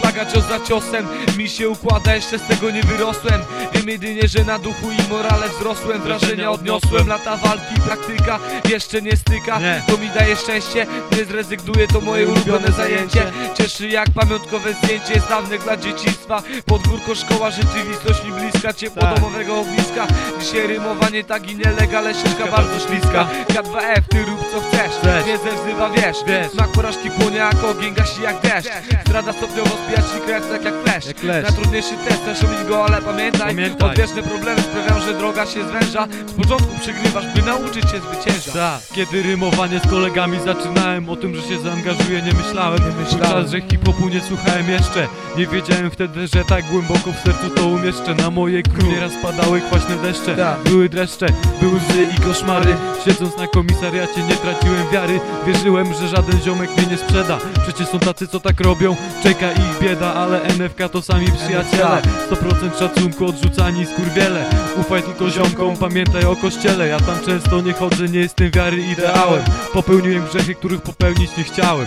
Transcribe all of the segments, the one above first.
flaga cios za ciosem. Mi się układa, jeszcze z tego nie wyrosłem. Wiem jedynie, że na duchu i morale wzrosłem. Wrażenia odniosłem, lata walki, praktyka Jeszcze nie styka, Nie. to mi daje szczęście Nie zrezygnuję, to moje ulubione zajęcie. Cieszy jak pamiątkowe zdjęcie z dawnych lat dzieciństwa. Podwórko, szkoła, rzeczywistość mi bliska. Ciepło Tak. domowego ogniska Dzisiaj rymowanie tak i nielegale ścieżka bardzo śliska K2F, ty rób co chcesz. Nie zewzywa, wiesz Wiesz. Smak porażki płonie jak ogień, gasi jak deszcz Zdrada stopniowo spija ci krew tak jak lesz. Najtrudniejszy test, też robić go, ale pamiętaj Pamiętaj. Odwieczne problemy sprawiają, że droga się zwęża Z początku przegrywasz, by nauczyć się zwyciężać Tak. Kiedy rymowanie z kolegami zaczynałem O tym, że się zaangażuję nie myślałem Nie myślałem. Czas, że hip-hopu nie słuchałem jeszcze Nie wiedziałem wtedy, że tak głęboko w sercu to umieszczę Na moje króle nieraz padały kwaśne deszcze Były dreszcze, były łzy i koszmary. Siedząc na komisariacie nie traciłem wiary. Wierzyłem, że żaden ziomek mnie nie sprzeda. Przecież są tacy, co tak robią. Czeka ich bieda, ale NFK to sami przyjaciele. 100% szacunku, odrzucani skurwiele. Ufaj tylko ziomkom, pamiętaj o kościele. Ja tam często nie chodzę, nie jestem wiary ideałem. Popełniłem grzechy, których Popełnić nie chciałem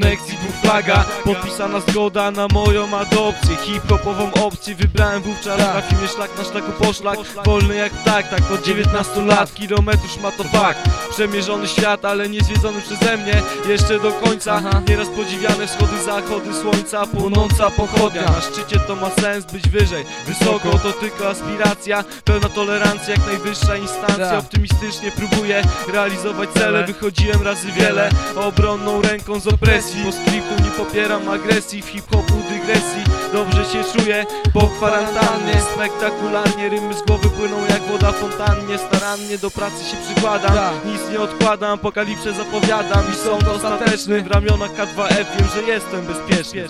Konekcji dwóch flaga, podpisana zgoda na moją adopcję. Hip-hopową opcję wybrałem wówczas. Tak. Na filmie szlak na szlaku poszlak Wolny jak ptak, tak od 19 lat Kilometrów ma to fakt. Przemierzony świat, ale nie zwiedzony przeze mnie. Jeszcze do końca. Nieraz podziwiane wschody, zachody słońca Płonąca pochodnia. Na szczycie to ma sens być wyżej. Wysoko to tylko aspiracja. Pełna tolerancja, jak najwyższa instancja. Tak. Optymistycznie próbuję realizować cele. Wychodziłem razy wiele. Obronną ręką z opresji Po skryptu nie popieram agresji W hip-hopu dygresji. Dobrze się czuję po kwarantannie. Spektakularnie rymy z głowy płyną jak woda fontannie. Starannie do pracy się przykładam. Tak. Nic nie odkładam, apokalipsę zapowiadam. I sąd ostateczny w ramionach K2F Wiem, że jestem bezpieczny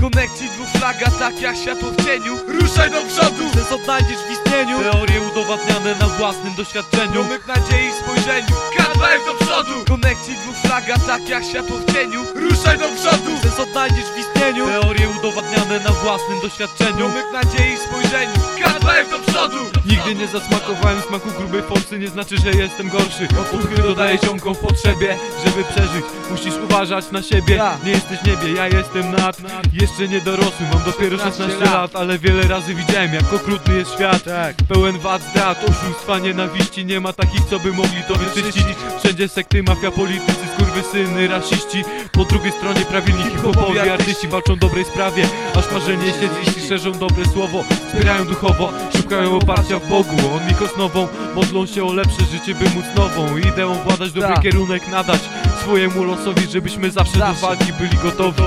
Konekcji dwóch flaga, tak jak światło w cieniu. Ruszaj do przodu! Sens odnajdziesz w istnieniu. Teorie udowadniane na własnym doświadczeniu. Promyk nadziei w spojrzeniu. K2F do przodu! Konekcji dwóch flaga, tak jak światło w cieniu. Ruszaj do przodu! Sens odnajdziesz w istnieniu. Teorie udowadniane na własnym doświadczeniu. Promyk nadziei w spojrzeniu. K2F do przodu! Nigdy nie zasmakowałem smaku grubej forsy. Nie znaczy, że jestem gorszy. Otuchy dodaję ziomkom w potrzebie. Żeby przeżyć, musisz uważać na siebie. Nie jesteś niebie, ja jestem nad Jeszcze nie dorosły, mam dopiero 16 16 lat. Ale wiele razy widziałem, jak okrutny jest świat. Tak. Pełen wad, zdrad, oszustwa, nienawiści. Nie ma takich, co by mogli to wyczyścić. Wszędzie sekty, mafia, politycy, skurwysyny, rasiści. Po drugiej stronie prawilni hip-hopowi artyści Walczą dobrej sprawie, aż marzenie siedzi Szerzą dobre słowo, wspierają duchowo Szukają oparcia w Bogu, on ich osnową Modlą się o lepsze życie, by móc nową Ideą władać, dobry Tak. kierunek nadać Swojemu losowi, żebyśmy zawsze, Zawsze. do walki byli gotowi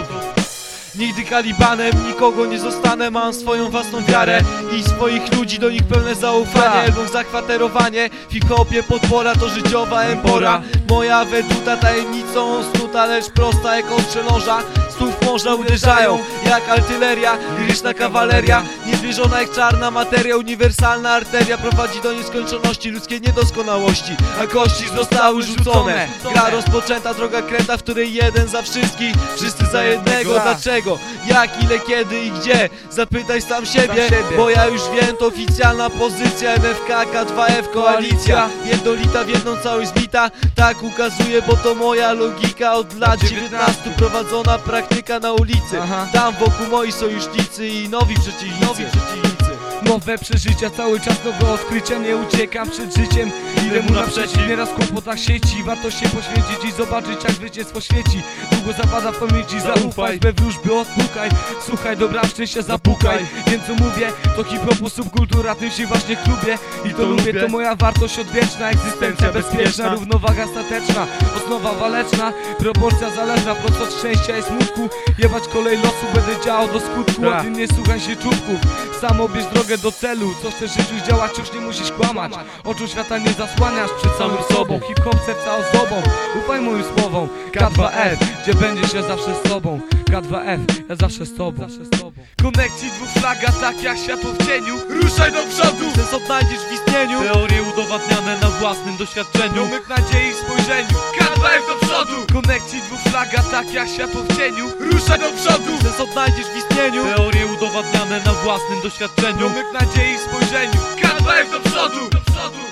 Nigdy kalibanem, nikogo nie zostanę Mam swoją własną wiarę i swoich ludzi Do nich pełne zaufanie, Tak. album zakwaterowanie W hip-hopie podpora to życiowa empora Moja weduta tajemnicą snuta, lecz prosta jak ostrze noża Słów morza uderzają jak artyleria Liryczna kawaleria, niezmierzona jak czarna materia Uniwersalna arteria prowadzi do nieskończoności Ludzkiej niedoskonałości, a kości zostały rzucone. Gra rozpoczęta, droga kręta, w której jeden za wszystkich Wszyscy za jednego, dlaczego? Jak, ile, kiedy i gdzie? Zapytaj sam siebie, bo ja już wiem To oficjalna pozycja NFK, K2F, koalicja. Jednolita w jedną całość zbita. Tak ukazuje, bo to moja logika Od lat 19 prowadzona praktyka na ulicy. Tam wokół moi sojusznicy i nowi przeciwnicy, nowi przeciwnicy. Nowe przeżycia, cały czas nowe odkrycia Nie uciekam przed życiem. Ile mu naprzeciw, nieraz w kłopotach sieci Warto się poświęcić i zobaczyć jak zwycięstwo świeci. Długo zapada w pamięci, zaufaj. We wróżby odpukaj, słuchaj, dobra szczęścia zapukaj. Wiem co mówię, to hip-hopu subkultura Tym się właśnie chlubię i to to lubię lubię. To moja wartość odwieczna, egzystencja bezpieczna. Równowaga stateczna, osnowa waleczna. Proporcja zależna, prosto od szczęścia i smutku. Jebać kolej losu, będę działał do skutku. Tak. O tym nie słuchaj się czubków. Sam obierz drogę do celu. Co chcesz w działać, już nie musisz kłamać. Oczu świata nie zasłaniasz przed samym sobą. Hip-hop serca ozdobą. Ufaj moim słowom. K2F, gdzie będziesz ja zawsze z tobą. K2F, ja zawsze z tobą. Konekcji dwóch flaga, tak jak światło w cieniu. Ruszaj do przodu! Sens odnajdziesz w istnieniu. Teorie udowadniane na własnym doświadczeniu. Promyk nadziei spojrzeniu K2F do przodu! Konekcji dwóch flaga, tak jak światło w cieniu Ruszaj do przodu! Sens odnajdziesz w istnieniu Teorie udowadniane na własnym doświadczeniu Promyk nadziei w spojrzeniu K2F do przodu! Do przodu!